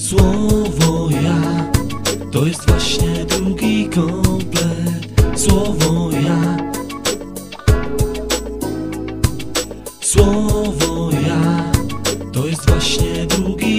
Słowo ja to jest właśnie drugi komplet. Słowo ja. Słowo ja to jest właśnie drugi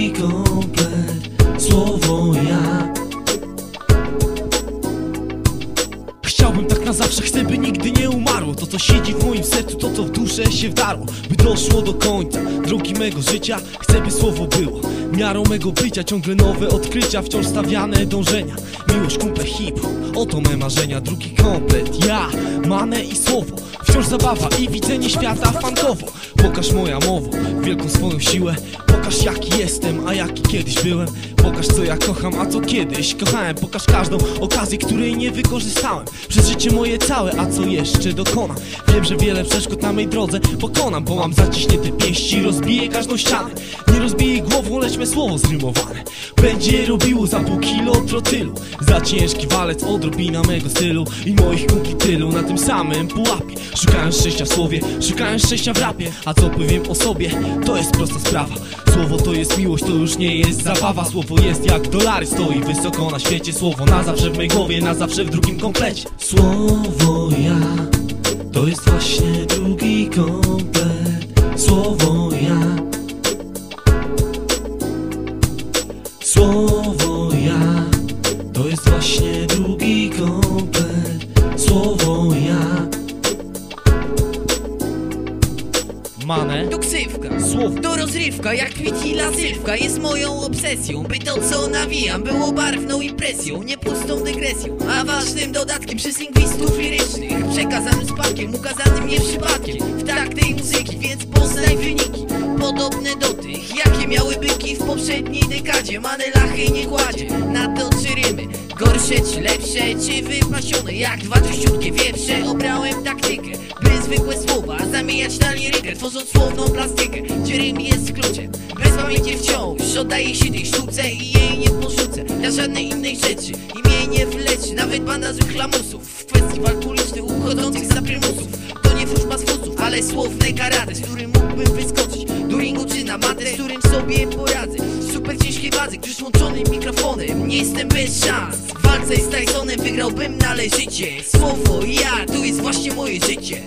Tak na zawsze, chcę by nigdy nie umarło. To co siedzi w moim sercu, to co w duszę się wdarło. By doszło do końca drogi mego życia Chcę by słowo było. Miarą mego bycia Ciągle nowe odkrycia, wciąż stawiane dążenia. Miłość, kumple, hip oto me marzenia. Drugi komplet, ja, manę i słowo Wciąż zabawa i widzenie świata fantowo. Pokaż moja mowo, wielką swoją siłę. Pokaż jaki jestem, a jaki kiedyś byłem. Pokaż co ja kocham, a co kiedyś kochałem. Pokaż każdą okazję, której nie wykorzystałem. Przez życie moje całe, a co jeszcze dokonam? Wiem, że wiele przeszkód na mej drodze pokonam Bo mam zaciśnięte pięści, rozbiję każdą ścianę. Nie rozbiję głową, lecz me słowo zrymowane. Będzie robiło za pół kilo trotylu. Za ciężki walec, odrobina mego stylu I moich kumpli tylu na tym samym pułapie Szukałem szczęścia w słowie, szukałem szczęścia w rapie. A co powiem o sobie, to jest prosta sprawa. Słowo to jest miłość, to już nie jest zabawa. Słowo jest jak dolary, stoi wysoko na świecie. Słowo na zawsze w mej głowie, na zawsze w drugim komplecie. Słowo ja To jest właśnie drugi komplet. Słowo ja. Słowo ja To jest właśnie drugi komplet. Słowo ja Manę, To ksywka, słowo to rozrywka, jak kwit i lazywka Jest moją obsesją, by to co nawijam Było barwną impresją, nie pustą dygresją A ważnym dodatkiem przez lingwistów lirycznych. Przekazanym spadkiem, ukazanym nie przypadkiem W takt tej muzyki, więc poznaj wyniki. Podobne do tych, jakie miały byki w poprzedniej dekadzie. Manelachy nie kładzie, na to czy rymy. Gorsze czy lepsze, czy wypasione? Jak dwa dościutkie wieprze. Obrałem taktykę, zwykłe słowa. Zamieniać na lirykę, tworząc słowną plastykę Gdzie rym jest kluczem. Bez pamięci wciąż Oddaję się tej sztuce i jej nie porzucę. Dla żadnej innej rzeczy I mnie nie wleczy Nawet banda złych lamusów. W kwestii walk uchodzących za prymusów. To nie wróżba z fusów, ale słowne karate Z którym mógłbym wyskoczyć. Do ringu czy na matę Z którym sobie poradzę. Super ciężkie wadze, przyłączonym mikrofonem Nie jestem bez szans walce z Tysonem wygrałbym należycie. Słowo ja, to jest właśnie moje życie.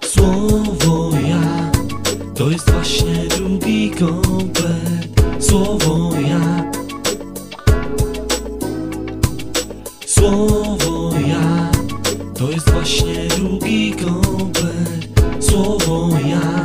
Słowo ja To jest właśnie drugi komplet. Słowo ja. Słowo to jest właśnie drugi komplet Słowo ja